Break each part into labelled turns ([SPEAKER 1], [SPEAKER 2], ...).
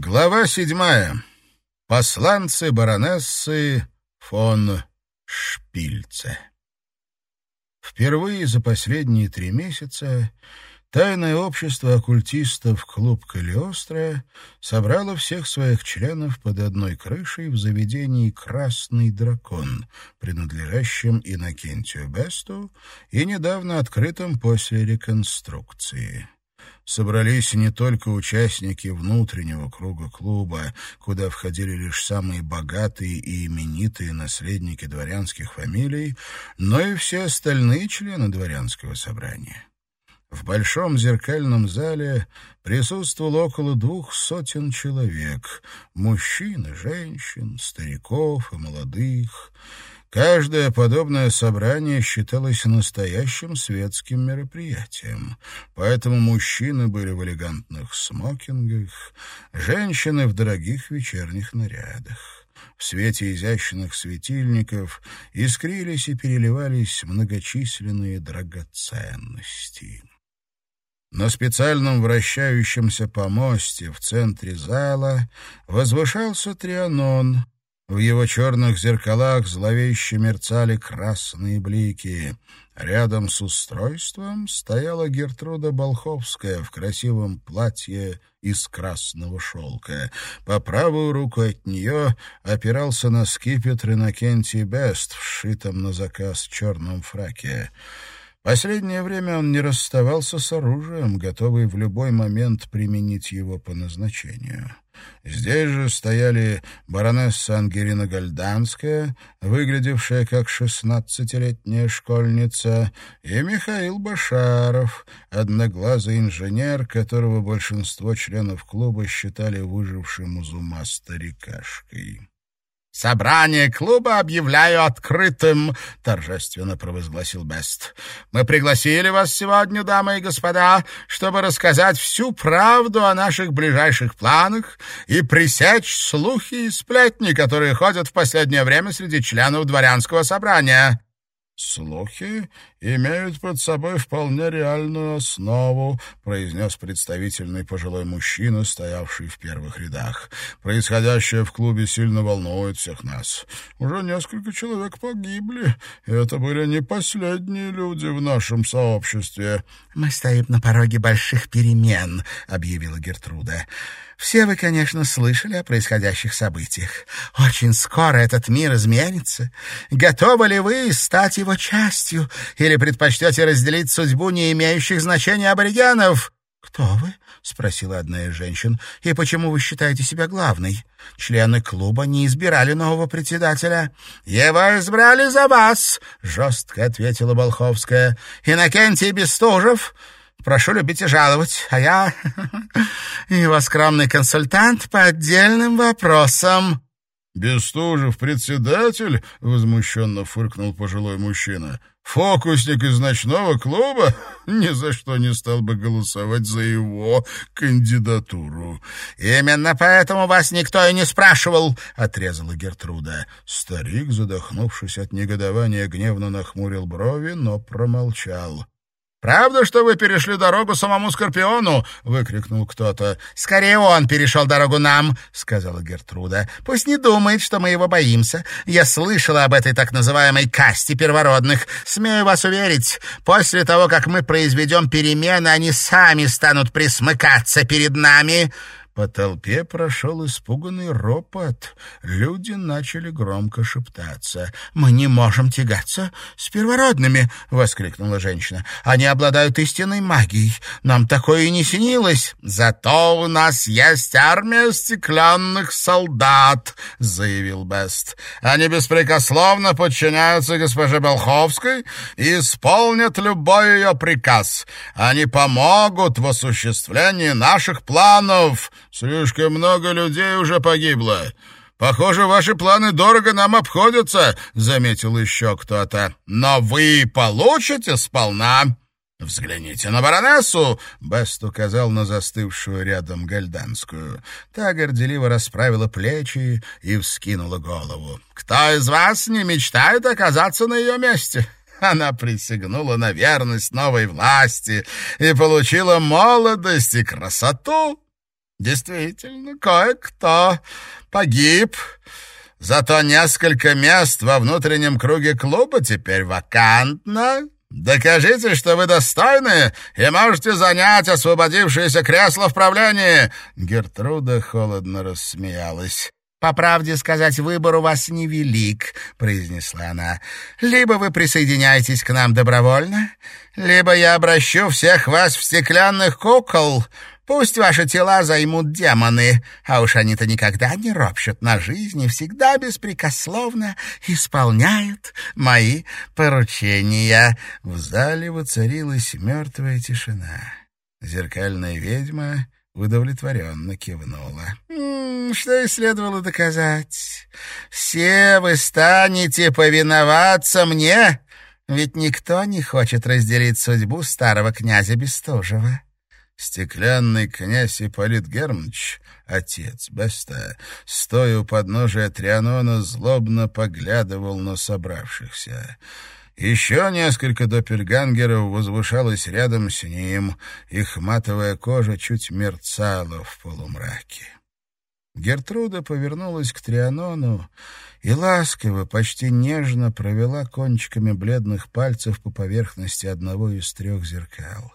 [SPEAKER 1] Глава седьмая. Посланцы баронессы фон Шпильце. Впервые за последние три месяца тайное общество оккультистов «Клуб Калиостро» собрало всех своих членов под одной крышей в заведении «Красный дракон», принадлежащем Иннокентию Бесту и недавно открытом после реконструкции собрались не только участники внутреннего круга клуба, куда входили лишь самые богатые и именитые наследники дворянских фамилий, но и все остальные члены дворянского собрания. В большом зеркальном зале присутствовало около двух сотен человек — мужчин и женщин, стариков и молодых — Каждое подобное собрание считалось настоящим светским мероприятием, поэтому мужчины были в элегантных смокингах, женщины в дорогих вечерних нарядах. В свете изящных светильников искрились и переливались многочисленные драгоценности. На специальном вращающемся помосте в центре зала возвышался Трианон — в его черных зеркалах зловеще мерцали красные блики. Рядом с устройством стояла Гертруда Болховская в красивом платье из красного шелка. По правую руку от нее опирался на скипетр Иннокентий Бест, вшитом на заказ черном фраке. Последнее время он не расставался с оружием, готовый в любой момент применить его по назначению. Здесь же стояли баронесса Ангелина Гальданская, выглядевшая как шестнадцатилетняя школьница, и Михаил Башаров, одноглазый инженер, которого большинство членов клуба считали выжившим из ума старикашкой.
[SPEAKER 2] «Собрание клуба объявляю открытым», — торжественно провозгласил Бест. «Мы пригласили вас сегодня, дамы и господа, чтобы рассказать всю правду о наших ближайших планах и пресечь слухи и сплетни, которые ходят в последнее время среди членов дворянского собрания».
[SPEAKER 1] «Слухи имеют под собой вполне реальную основу», — произнес представительный пожилой мужчина, стоявший в первых рядах. «Происходящее в клубе сильно волнует всех нас. Уже несколько человек погибли, и это были не последние люди в нашем сообществе».
[SPEAKER 2] «Мы стоим на пороге больших перемен», — объявила Гертруда. Все вы, конечно, слышали о происходящих событиях. Очень скоро этот мир изменится. Готовы ли вы стать его частью или предпочтете разделить судьбу не имеющих значения аборигенов? «Кто вы?» — спросила одна из женщин. «И почему вы считаете себя главной? Члены клуба не избирали нового председателя». «Его избрали за вас!» — жестко ответила Болховская. «Иннокентий Бестужев Прошу любить и жаловать, а я его скромный консультант по отдельным вопросам».
[SPEAKER 1] «Бестужев председатель?» — возмущенно фыркнул пожилой мужчина. «Фокусник из ночного клуба? Ни за что не стал бы голосовать за его кандидатуру».
[SPEAKER 2] «Именно поэтому вас никто и не спрашивал», — отрезала Гертруда.
[SPEAKER 1] Старик, задохнувшись от негодования, гневно нахмурил брови, но промолчал.
[SPEAKER 2] «Правда, что вы перешли дорогу самому Скорпиону?» — выкрикнул кто-то. «Скорее он перешел дорогу нам», — сказала Гертруда. «Пусть не думает, что мы его боимся. Я слышала об этой так называемой касте первородных. Смею вас уверить, после того, как мы произведем перемены, они сами станут присмыкаться перед нами».
[SPEAKER 1] По толпе прошел испуганный ропот. Люди начали громко шептаться.
[SPEAKER 2] «Мы не можем тягаться с первородными!» — воскликнула женщина. «Они обладают истинной магией. Нам такое и не снилось. Зато у нас есть армия стеклянных солдат!» — заявил Бест. «Они беспрекословно подчиняются госпоже Болховской и исполнят любой ее приказ. Они помогут в осуществлении наших планов!»
[SPEAKER 1] Слишком много людей уже погибло. Похоже, ваши планы дорого нам обходятся, заметил еще кто-то.
[SPEAKER 2] Но вы получите сполна. «Взгляните на баронессу!» — Бест указал на застывшую рядом гальданскую. Та горделиво расправила плечи и вскинула голову. «Кто из вас не мечтает оказаться на ее месте?» Она присягнула на верность новой власти и получила молодость и красоту.
[SPEAKER 1] Действительно, кое-кто погиб. Зато несколько мест во внутреннем круге клуба теперь вакантно. Докажите, что вы достойны и можете занять освободившееся кресло в правлении. Гертруда холодно рассмеялась.
[SPEAKER 2] «По правде сказать, выбор у вас невелик», — произнесла она. «Либо вы присоединяетесь к нам добровольно, либо я обращу всех вас в стеклянных кукол. Пусть ваши тела займут демоны, а уж они-то никогда не ропщут на жизнь и всегда беспрекословно исполняют мои поручения».
[SPEAKER 1] В зале воцарилась мертвая тишина. Зеркальная ведьма удовлетворенно кивнула.
[SPEAKER 2] «Что и следовало доказать. Все вы станете повиноваться мне, ведь никто не хочет разделить судьбу старого князя Бестужева».
[SPEAKER 1] Стеклянный князь Ипполит Германович, отец Беста, стоя у подножия Трианона, злобно поглядывал на собравшихся. Еще несколько доппельгангеров возвышалось рядом с ним, их матовая кожа чуть мерцала в полумраке. Гертруда повернулась к Трианону и ласково, почти нежно провела кончиками бледных пальцев по поверхности одного из трех зеркал.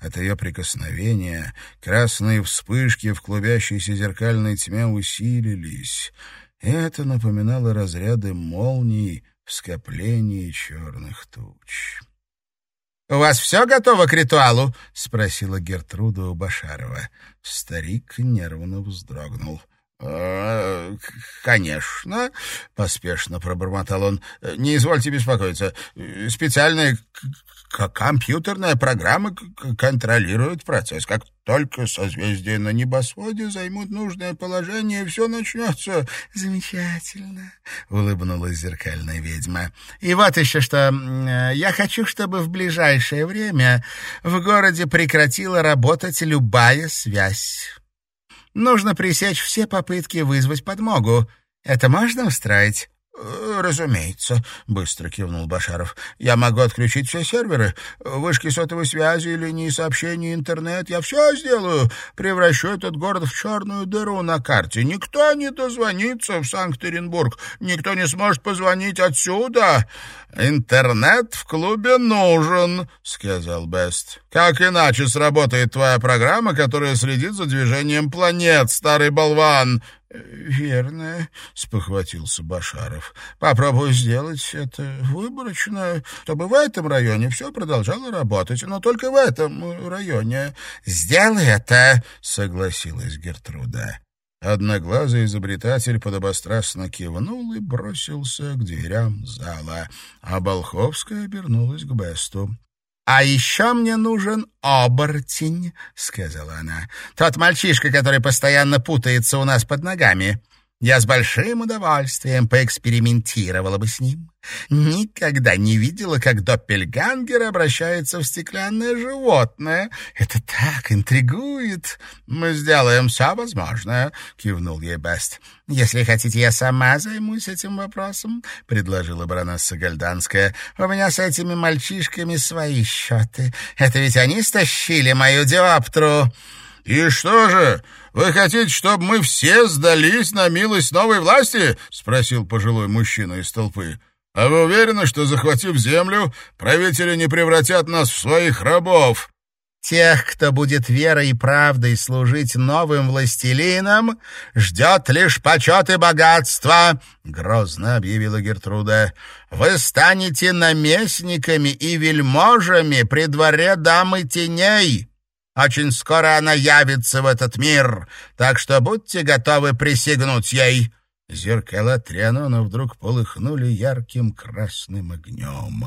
[SPEAKER 1] От ее прикосновения красные вспышки в клубящейся зеркальной тьме усилились. Это напоминало разряды молний в скоплении черных туч.
[SPEAKER 2] «У вас все готово к ритуалу?» — спросила Гертруда у Башарова.
[SPEAKER 1] Старик нервно вздрогнул. «Э, «Конечно», — поспешно пробормотал он. «Не извольте беспокоиться. Специальная компьютерная программа контролирует процесс. Как только созвездия на небосводе займут нужное положение, все начнется».
[SPEAKER 2] «Замечательно», — улыбнулась зеркальная ведьма. «И вот еще что. Я хочу, чтобы в ближайшее время в городе прекратила работать любая связь». Нужно пресечь все попытки вызвать подмогу. Это можно устроить?»
[SPEAKER 1] «Э, «Разумеется», — быстро кивнул Башаров. «Я могу отключить все серверы, вышки сотовой связи, линии сообщений, интернет. Я все сделаю. Превращу этот город в черную дыру на карте. Никто не дозвонится в Санкт-Петербург. Никто не сможет позвонить отсюда. Интернет в клубе нужен», — сказал Бест. «Как иначе сработает твоя программа, которая следит за движением планет, старый болван?»
[SPEAKER 2] «Верно», — спохватился Башаров. «Попробую сделать это выборочно, чтобы в этом районе все продолжало работать, но только в этом районе».
[SPEAKER 1] «Сделай это», — согласилась Гертруда. Одноглазый изобретатель подобострастно кивнул и бросился к дверям зала, а Болховская обернулась к Бесту.
[SPEAKER 2] «А еще мне нужен оборотень», — сказала она. «Тот мальчишка, который постоянно путается у нас под ногами. Я с большим удовольствием поэкспериментировала бы с ним. Никогда не видела, как Доппельгангер обращается в стеклянное животное. Это так интригует. Мы сделаем все возможное, — кивнул ей Бест. Если хотите, я сама займусь этим вопросом, — предложила баронесса Гальданская. У меня с этими мальчишками свои счеты. Это ведь они стащили мою диоптру.
[SPEAKER 1] «И что же, вы хотите, чтобы мы все сдались на милость новой власти?» — спросил пожилой мужчина из толпы. «А вы уверены, что, захватив землю, правители не превратят нас в своих рабов?»
[SPEAKER 2] Тех, кто будет верой и правдой служить новым властелинам, ждет лишь почет и богатство, — грозно объявила Гертруда. Вы станете наместниками и вельможами при дворе дамы теней. Очень скоро она явится в этот мир, так что будьте готовы присягнуть ей».
[SPEAKER 1] Зеркала Трианона вдруг полыхнули ярким красным огнем.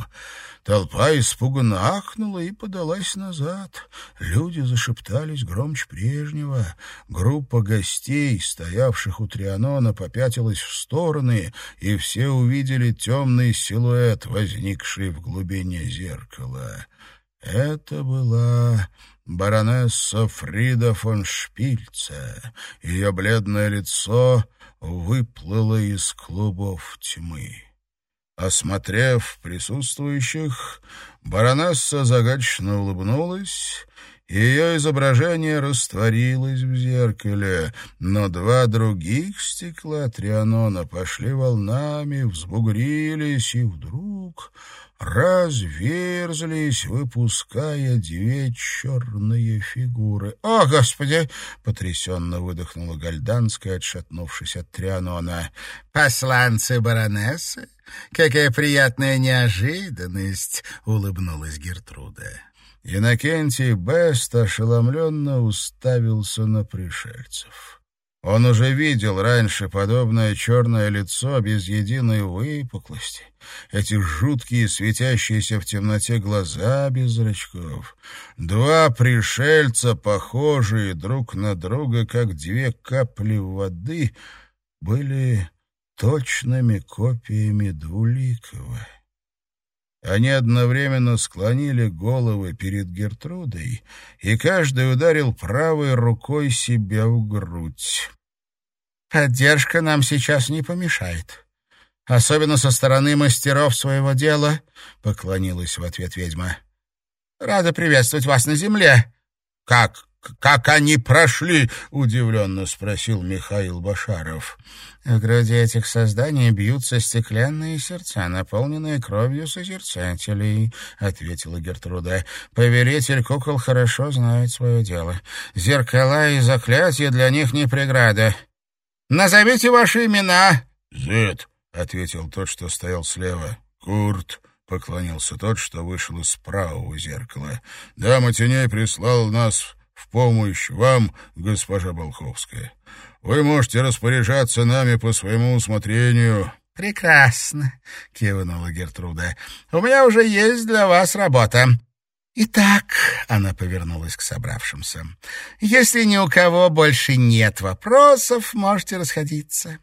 [SPEAKER 1] Толпа испуганно ахнула и подалась назад. Люди зашептались громче прежнего. Группа гостей, стоявших у Трианона, попятилась в стороны, и все увидели темный силуэт, возникший в глубине зеркала. Это была баронесса Фрида фон Шпильце. Ее бледное лицо выплыло из клубов тьмы. Осмотрев присутствующих, баронесса загадочно улыбнулась ее изображение растворилось в зеркале, но два других стекла Трианона пошли волнами, взбугрились, и вдруг разверзлись, выпуская две черные фигуры. «О, Господи!» — потрясенно выдохнула Гальданская, отшатнувшись от Трианона. «Посланцы баронессы? Какая приятная неожиданность!» — улыбнулась Гертруда. Иннокентий Бест ошеломленно уставился на пришельцев. Он уже видел раньше подобное черное лицо без единой выпуклости, эти жуткие светящиеся в темноте глаза без зрачков. Два пришельца, похожие друг на друга, как две капли воды, были точными копиями Двуликова. Они одновременно склонили головы перед Гертрудой, и каждый ударил правой рукой себя в грудь. «Поддержка нам сейчас не помешает. Особенно со стороны мастеров своего дела», — поклонилась в ответ ведьма. «Рада приветствовать вас на земле». «Как как они прошли?» — удивленно спросил Михаил Башаров. В груди этих созданий бьются стеклянные сердца, наполненные кровью созерцателей, — ответила Гертруда. Повелитель кукол хорошо знает свое дело. Зеркала и заклятия для них не преграда. Назовите ваши имена.
[SPEAKER 3] — Зет, — ответил тот, что стоял слева. — Курт, — поклонился тот, что вышел из правого зеркала. — Дама теней прислал нас в помощь вам, госпожа Болховская. Вы можете распоряжаться нами по своему усмотрению».
[SPEAKER 2] «Прекрасно», — кивнула Гертруда. «У меня уже есть для вас работа. «Итак», — она повернулась к собравшимся, — «если ни у кого больше нет вопросов, можете расходиться.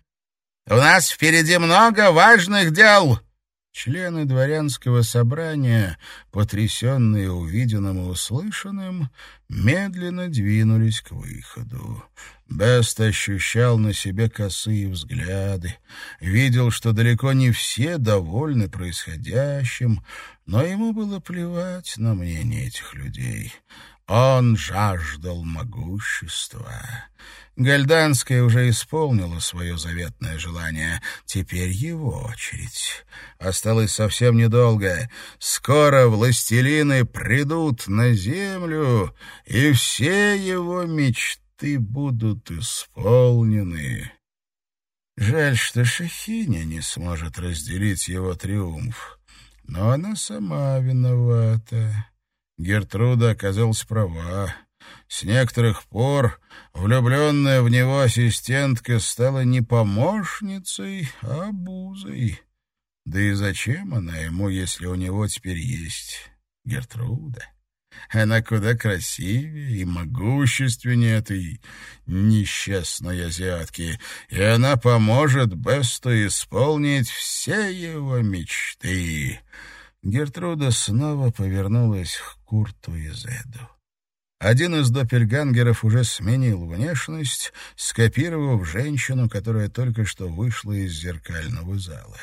[SPEAKER 2] У нас впереди много важных дел».
[SPEAKER 1] Члены дворянского собрания, потрясенные увиденным и услышанным, медленно двинулись к выходу. Бест ощущал на себе косые взгляды, видел, что далеко не все довольны происходящим, но ему было плевать на мнение этих людей. Он жаждал могущества. Гальданская уже исполнила свое заветное желание. Теперь его очередь. Осталось совсем недолго. Скоро властелины придут на землю, и все его мечты будут исполнены. Жаль, что Шахиня не сможет разделить его триумф. Но она сама виновата. Гертруда оказалась права. С некоторых пор влюбленная в него ассистентка стала не помощницей, а обузой. Да и зачем она ему, если у него теперь есть Гертруда? Она куда красивее и могущественнее этой несчастной азиатки, и она поможет Бесту исполнить все его мечты. Гертруда снова повернулась к Курту и Зеду. Один из доппельгангеров уже сменил внешность, скопировав женщину, которая только что вышла из зеркального зала.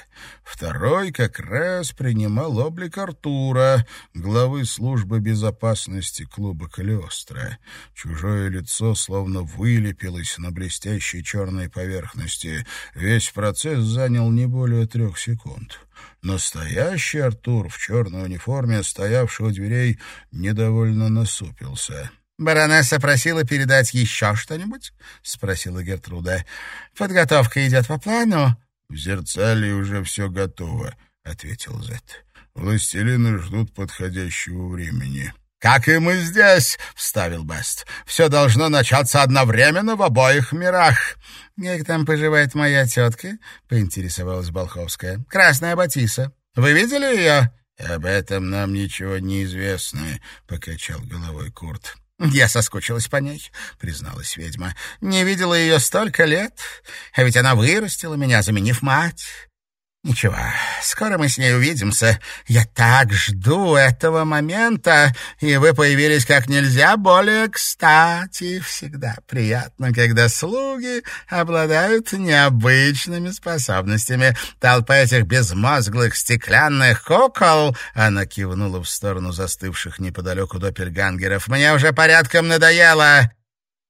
[SPEAKER 1] Второй как раз принимал облик Артура, главы службы безопасности клуба Калиостро. Чужое лицо словно вылепилось на блестящей черной поверхности. Весь процесс занял не более трех секунд. Настоящий Артур в черной униформе, стоявший у дверей, недовольно насупился.
[SPEAKER 2] «Баронесса просила передать еще что-нибудь?» — спросила Гертруда. «Подготовка идет по плану?»
[SPEAKER 3] «В зерцале уже все готово», — ответил Зет. «Властелины ждут подходящего времени».
[SPEAKER 2] «Как и мы здесь», — вставил Бест. «Все должно начаться одновременно в обоих мирах». «Как там поживает моя тетка?» — поинтересовалась Болховская. «Красная Батиса. Вы видели ее?»
[SPEAKER 3] «Об этом нам ничего не известно», — покачал головой Курт.
[SPEAKER 2] «Я соскучилась по ней», — призналась ведьма. «Не видела ее столько лет, а ведь она вырастила меня, заменив мать. Ничего, скоро мы с ней увидимся. Я так жду этого момента, и вы появились как нельзя более кстати. Всегда приятно, когда слуги обладают необычными способностями. Толпа этих безмозглых стеклянных кукол, она кивнула в сторону застывших неподалеку доппельгангеров, мне уже порядком надоело.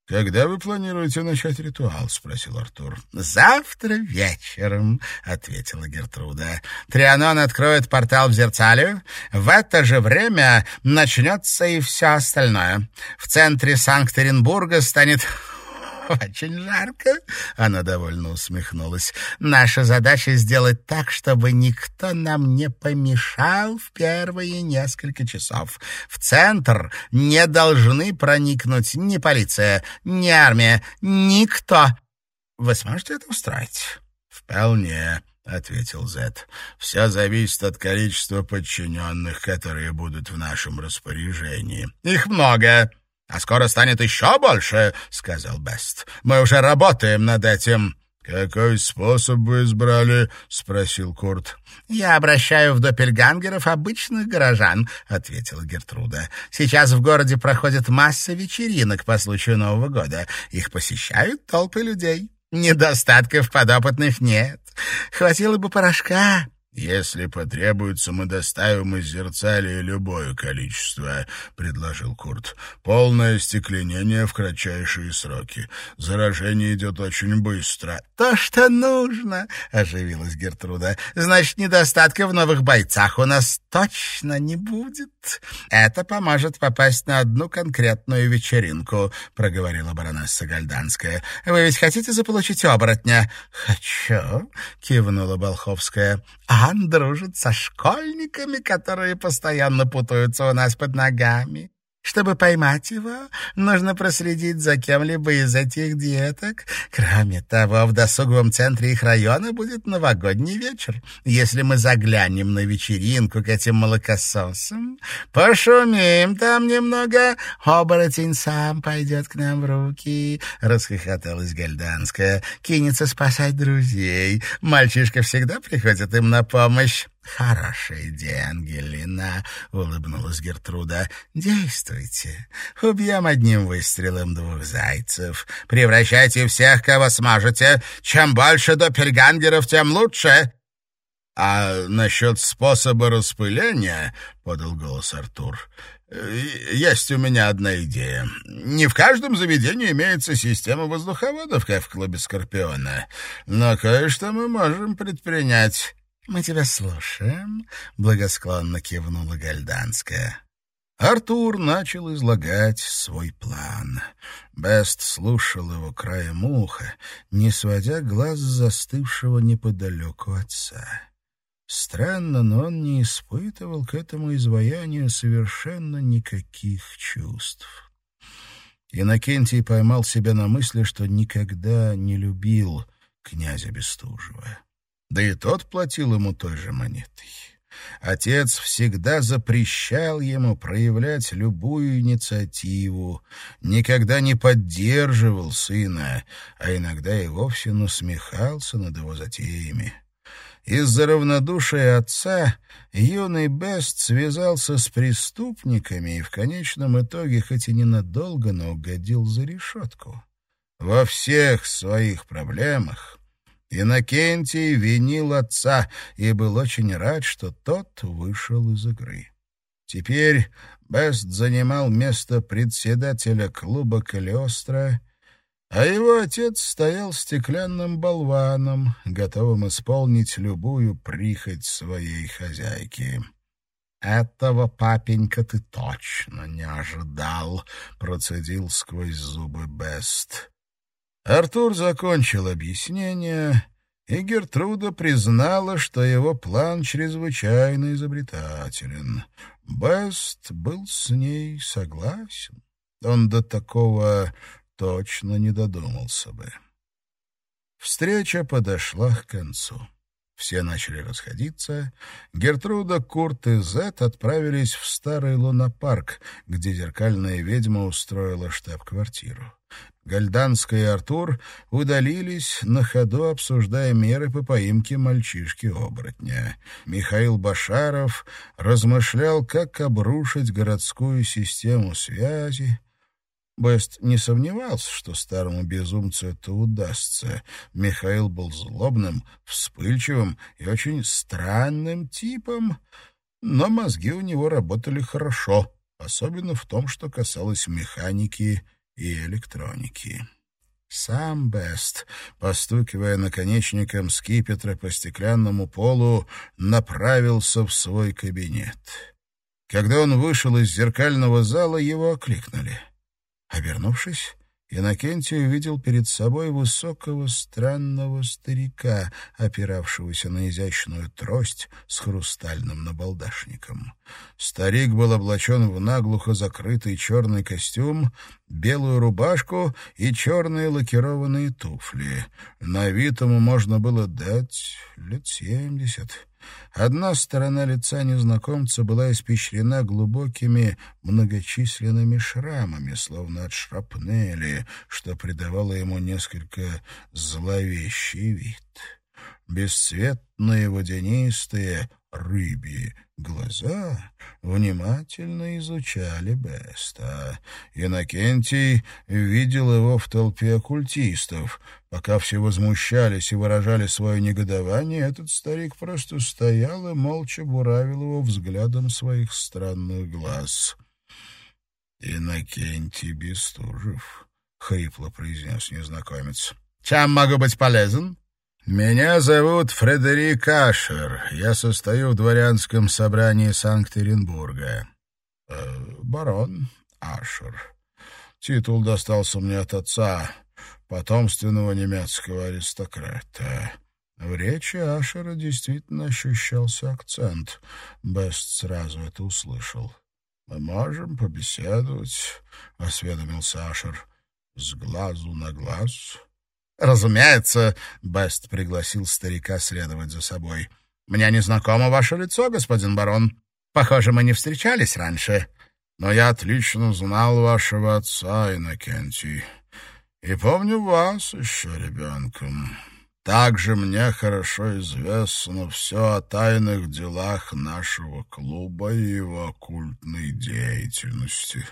[SPEAKER 3] «Когда вы планируете начать ритуал?» — спросил Артур.
[SPEAKER 2] «Завтра вечером», — ответила Гертруда. «Трианон откроет портал в Зерцалию. В это же время начнется и все остальное. В центре Санкт-Петербурга станет очень жарко. Она довольно усмехнулась. Наша задача сделать так, чтобы никто нам не помешал в первые несколько часов. В центр не должны проникнуть ни полиция, ни армия, никто. Вы сможете это устроить?
[SPEAKER 3] Вполне. — ответил Зет. «Все зависит от количества подчиненных, которые будут в нашем распоряжении».
[SPEAKER 2] «Их много. «А скоро станет еще больше», — сказал Бест. «Мы уже работаем над этим».
[SPEAKER 3] «Какой способ вы избрали?» — спросил Курт.
[SPEAKER 2] «Я обращаю в доппельгангеров обычных горожан», — ответила Гертруда. «Сейчас в городе проходит масса вечеринок по случаю Нового года. Их посещают толпы людей. Недостатков подопытных нет. Хватило бы порошка,
[SPEAKER 3] «Если потребуется, мы доставим из зерцалия любое количество», — предложил Курт. «Полное остекленение в кратчайшие сроки. Заражение идет очень быстро».
[SPEAKER 2] «То, что нужно», — оживилась Гертруда. «Значит, недостатка в новых бойцах у нас точно не будет. Это поможет попасть на одну конкретную вечеринку», — проговорила баронесса Гальданская. «Вы ведь хотите заполучить оборотня?» «Хочу», — кивнула Болховская. Ан дружит со школьниками, которые постоянно путаются у нас под ногами. Чтобы поймать его, нужно проследить за кем-либо из этих деток. Кроме того, в досуговом центре их района будет новогодний вечер. Если мы заглянем на вечеринку к этим молокососам, пошумим там немного, оборотень сам пойдет к нам в руки, — расхохоталась Гальданская, — кинется спасать друзей. Мальчишка всегда приходит им на помощь. «Хорошая идея, Ангелина», — улыбнулась Гертруда. «Действуйте. Убьем одним выстрелом двух зайцев. Превращайте всех, кого сможете. Чем больше доппельгангеров, тем лучше».
[SPEAKER 3] «А насчет способа распыления», — подал голос Артур, — «есть у меня одна идея. Не в каждом заведении имеется система воздуховодов, как в клубе «Скорпиона», но кое-что мы можем предпринять».
[SPEAKER 2] «Мы тебя слушаем», — благосклонно кивнула Гальданская.
[SPEAKER 1] Артур начал излагать свой план. Бест слушал его краем уха, не сводя глаз застывшего неподалеку отца. Странно, но он не испытывал к этому изваянию совершенно никаких чувств. Иннокентий поймал себя на мысли, что никогда не любил князя Бестужева. Да и тот платил ему той же монетой. Отец всегда запрещал ему проявлять любую инициативу, никогда не поддерживал сына, а иногда и вовсе насмехался над его затеями. Из-за равнодушия отца юный Бест связался с преступниками и в конечном итоге, хоть и ненадолго, но угодил за решетку. Во всех своих проблемах Иннокентий винил отца и был очень рад, что тот вышел из игры. Теперь Бест занимал место председателя клуба Калиостро, а его отец стоял стеклянным болваном, готовым исполнить любую прихоть своей хозяйки. «Этого, папенька, ты точно не ожидал», — процедил сквозь зубы Бест. Артур закончил объяснение, и Гертруда признала, что его план чрезвычайно изобретателен. Бест был с ней согласен. Он до такого точно не додумался бы. Встреча подошла к концу. Все начали расходиться. Гертруда, Курт и Зет отправились в старый лунопарк, где зеркальная ведьма устроила штаб-квартиру. Гальданская и Артур удалились, на ходу обсуждая меры по поимке мальчишки-оборотня. Михаил Башаров размышлял, как обрушить городскую систему связи, Бест не сомневался, что старому безумцу это удастся. Михаил был злобным, вспыльчивым и очень странным типом, но мозги у него работали хорошо, особенно в том, что касалось механики и электроники. Сам Бест, постукивая наконечником скипетра по стеклянному полу, направился в свой кабинет. Когда он вышел из зеркального зала, его окликнули — Обернувшись, Иннокентий увидел перед собой высокого странного старика, опиравшегося на изящную трость с хрустальным набалдашником. Старик был облачен в наглухо закрытый черный костюм, белую рубашку и черные лакированные туфли. На вид ему можно было дать лет семьдесят. Одна сторона лица незнакомца была испещрена глубокими многочисленными шрамами, словно от шрапнели, что придавало ему несколько зловещий вид. Бесцветные водянистые рыбьи глаза внимательно изучали Беста. Иннокентий видел его в толпе оккультистов. Пока все возмущались и выражали свое негодование, этот старик просто стоял и молча буравил его взглядом своих странных глаз. «Иннокентий Бестужев», — хрипло произнес незнакомец. «Чем могу быть полезен?» «Меня зовут Фредерик Ашер. Я состою в дворянском собрании Санкт-Петербурга». Э, «Барон Ашер. Титул достался мне от отца, потомственного немецкого аристократа». В речи Ашера действительно ощущался акцент. Бест сразу это услышал. «Мы можем побеседовать», — осведомился Ашер, — «с глазу на глаз». «Разумеется», — Бест пригласил старика следовать за собой. «Мне не знакомо ваше лицо, господин барон. Похоже, мы не встречались раньше. Но я отлично знал вашего отца, Иннокентий, и помню вас еще ребенком. Также мне хорошо известно все о тайных делах нашего клуба и его оккультной деятельности.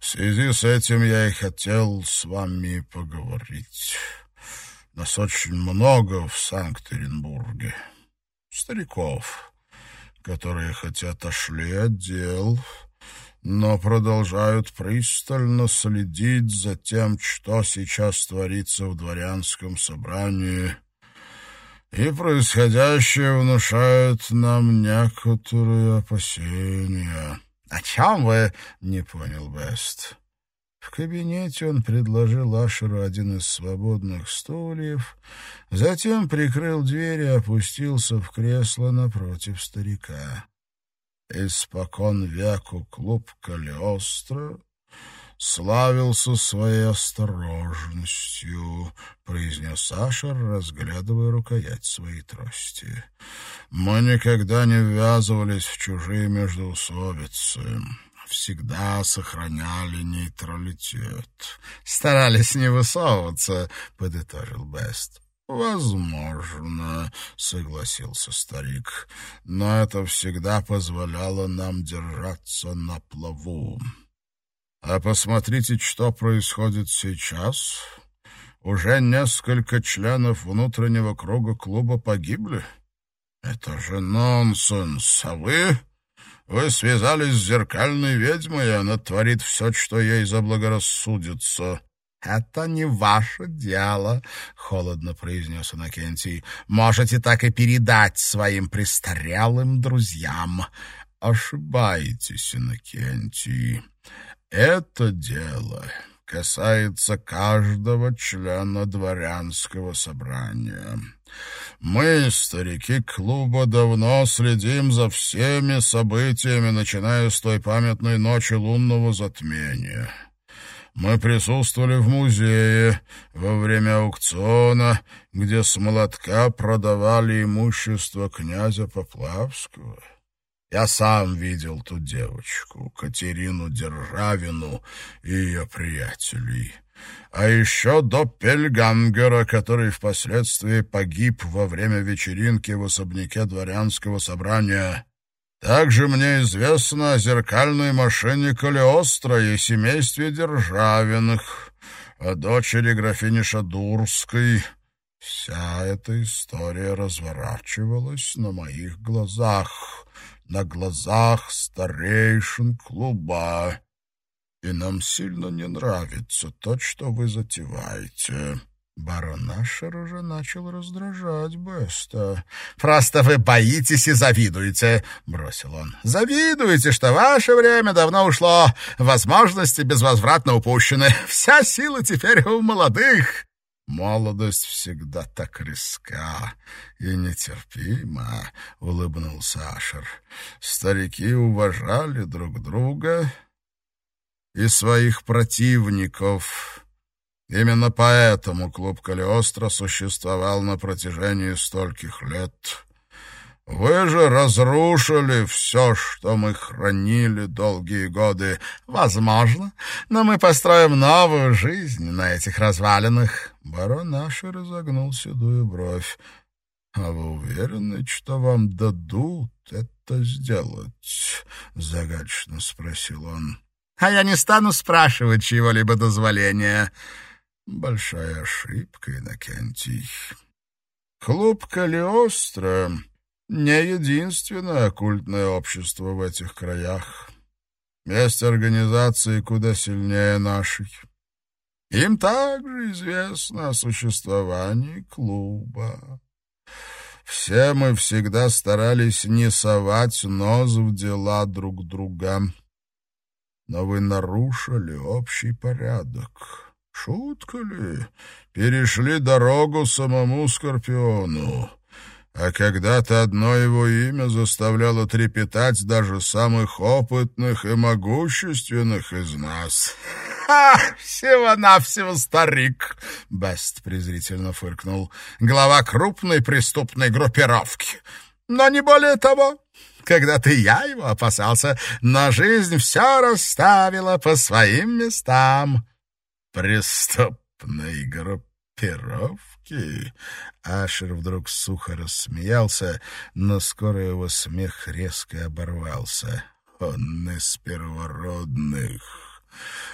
[SPEAKER 1] В связи с этим я и хотел с вами поговорить». Нас очень много в Санкт-Петербурге. Стариков, которые хотя отошли от дел, но продолжают пристально следить за тем, что сейчас творится в дворянском собрании, и происходящее внушает нам некоторые опасения. — О чем вы? — не понял Бест. В кабинете он предложил Ашеру один из свободных стульев, затем прикрыл дверь и опустился в кресло напротив старика. Испокон веку клуб Калиостро славился своей осторожностью, — произнес Ашер, разглядывая рукоять своей трости. — Мы никогда не ввязывались в чужие междоусобицы всегда сохраняли нейтралитет. Старались не высовываться, — подытожил Бест. «Возможно», — согласился старик, — «но это всегда позволяло нам держаться на плаву. А посмотрите, что происходит сейчас. Уже несколько членов внутреннего круга клуба погибли. Это же нонсенс, а вы вы связались с зеркальной ведьмой, и она творит все, что ей заблагорассудится». «Это не ваше дело», — холодно произнес Иннокентий. «Можете так и передать своим престарелым друзьям». «Ошибаетесь, Иннокентий. Это дело касается каждого члена дворянского собрания. Мы, старики клуба, давно следим за всеми событиями, начиная с той памятной ночи лунного затмения. Мы присутствовали в музее во время аукциона, где с молотка продавали имущество князя Поплавского. Я сам видел ту девочку, Катерину Державину и ее приятелей.
[SPEAKER 3] А еще до Пельгангера, который впоследствии погиб во время вечеринки в особняке дворянского собрания. Также мне известно о зеркальной машине Калиостро и семействе Державиных, о дочери графини Шадурской. Вся эта история разворачивалась на моих глазах, на глазах старейшин клуба. И нам сильно не нравится то, что вы затеваете. Барон Ашер уже начал раздражать Беста. «Просто вы боитесь и завидуете», — бросил он. «Завидуете, что ваше время давно ушло, возможности безвозвратно упущены. Вся сила теперь у молодых». «Молодость всегда так резка и нетерпима», — улыбнулся Ашер. «Старики уважали друг друга и своих противников». Именно поэтому клуб Калиостро существовал на протяжении стольких лет. Вы же разрушили все, что мы хранили долгие годы. Возможно, но мы построим новую жизнь на этих развалинах. Барон наш разогнул седую бровь. «А вы уверены, что вам дадут это сделать?» — загадочно спросил он. «А я не стану спрашивать чьего-либо дозволения». Большая ошибка, Иннокентий. Клуб Калиостро — не единственное оккультное общество в этих краях. Есть организации куда сильнее нашей. Им также известно о существовании клуба. Все мы всегда старались не совать нос в дела друг друга. Но вы нарушили общий порядок. Шутка ли? Перешли дорогу самому Скорпиону. А когда-то одно его имя заставляло трепетать даже самых опытных и могущественных из нас. «Ха! Всего-навсего старик!» — Бест презрительно фыркнул. «Глава крупной преступной группировки. Но не более того. Когда-то я его опасался, но жизнь все расставила по своим местам» преступной группировки?» Ашер вдруг сухо рассмеялся, но скоро его смех резко оборвался. «Он из первородных.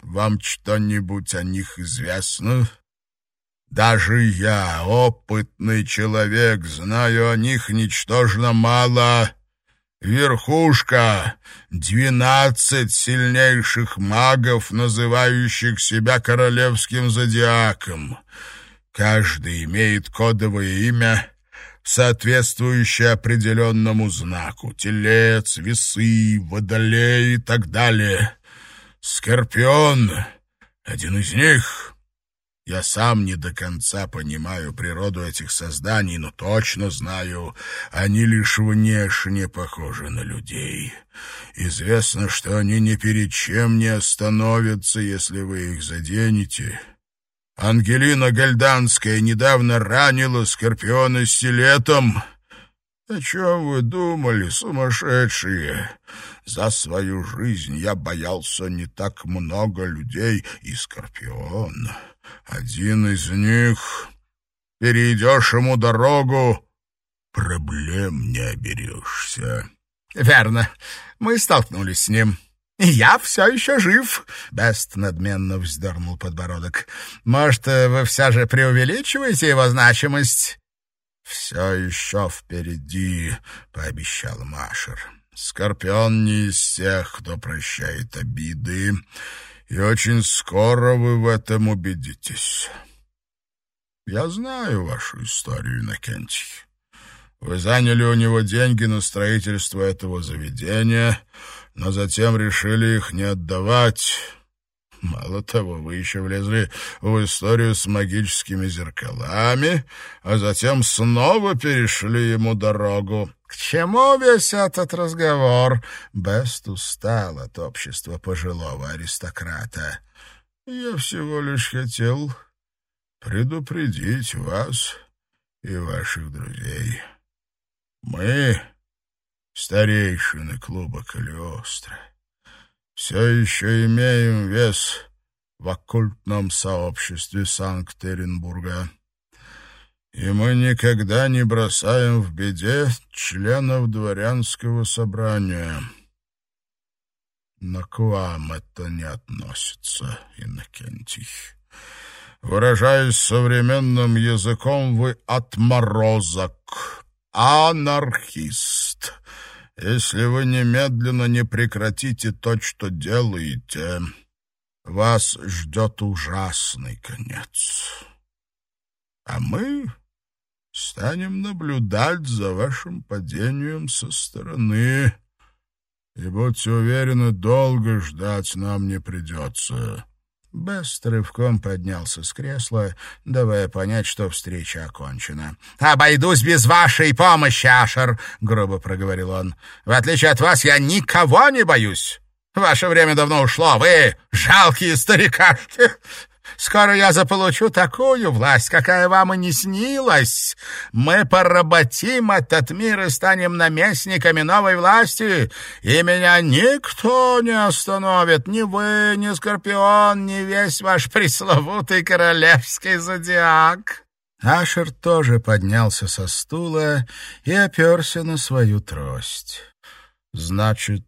[SPEAKER 3] Вам что-нибудь о них известно?» Даже я, опытный человек, знаю о них ничтожно мало. Верхушка — двенадцать сильнейших магов, называющих себя королевским зодиаком. Каждый имеет кодовое имя, соответствующее определенному знаку — телец, весы, водолей и так далее. Скорпион — один из них — я сам не до конца понимаю природу этих созданий, но точно знаю, они лишь внешне похожи на людей. Известно, что они ни перед чем не остановятся, если вы их заденете. Ангелина Гальданская недавно ранила Скорпиона стилетом. О чем вы думали, сумасшедшие? За свою жизнь я боялся не так много людей, и Скорпион один из них. Перейдешь ему дорогу, проблем не оберешься. — Верно. Мы столкнулись с ним. «Я все еще жив», — Бест надменно вздернул подбородок. «Может, вы все же преувеличиваете его значимость?» «Все еще впереди», — пообещал Машер. «Скорпион не из тех, кто прощает обиды и очень скоро вы в этом убедитесь. Я знаю вашу историю, Иннокентий. Вы заняли у него деньги на строительство этого заведения, но затем решили их не отдавать. Мало того, вы еще влезли в историю с магическими зеркалами, а затем снова перешли ему дорогу. «К чему весь этот разговор?» Бест устал от общества пожилого аристократа. «Я всего лишь хотел предупредить вас и ваших друзей. Мы, старейшины клуба Калиостро, все еще имеем вес в оккультном сообществе Санкт-Петербурга. И мы никогда не бросаем в беде членов дворянского собрания. Но к вам это не относится, Иннокентий. Выражаясь современным языком, вы отморозок, анархист. Если вы немедленно не прекратите то, что делаете, вас ждет ужасный конец. А мы станем наблюдать за вашим падением со стороны. И будьте уверены, долго ждать нам не придется.
[SPEAKER 2] Бест рывком поднялся с кресла, давая понять, что встреча окончена. «Обойдусь без вашей помощи, Ашер!» — грубо проговорил он. «В отличие от вас, я никого не боюсь. Ваше время давно ушло. Вы жалкие старикашки. Скоро я заполучу такую власть, какая вам и не снилась. Мы поработим этот мир и станем наместниками новой власти, и меня никто не остановит, ни вы, ни Скорпион, ни весь ваш пресловутый королевский зодиак». Ашер тоже поднялся со стула и оперся на свою трость.
[SPEAKER 3] «Значит,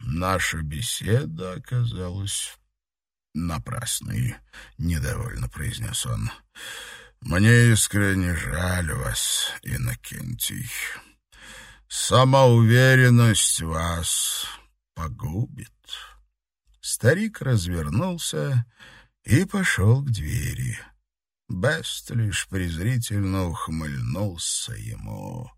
[SPEAKER 3] наша беседа оказалась напрасный, — недовольно произнес он. — Мне искренне жаль вас, Иннокентий. Самоуверенность вас погубит.
[SPEAKER 2] Старик развернулся и пошел к двери. Бест лишь презрительно ухмыльнулся ему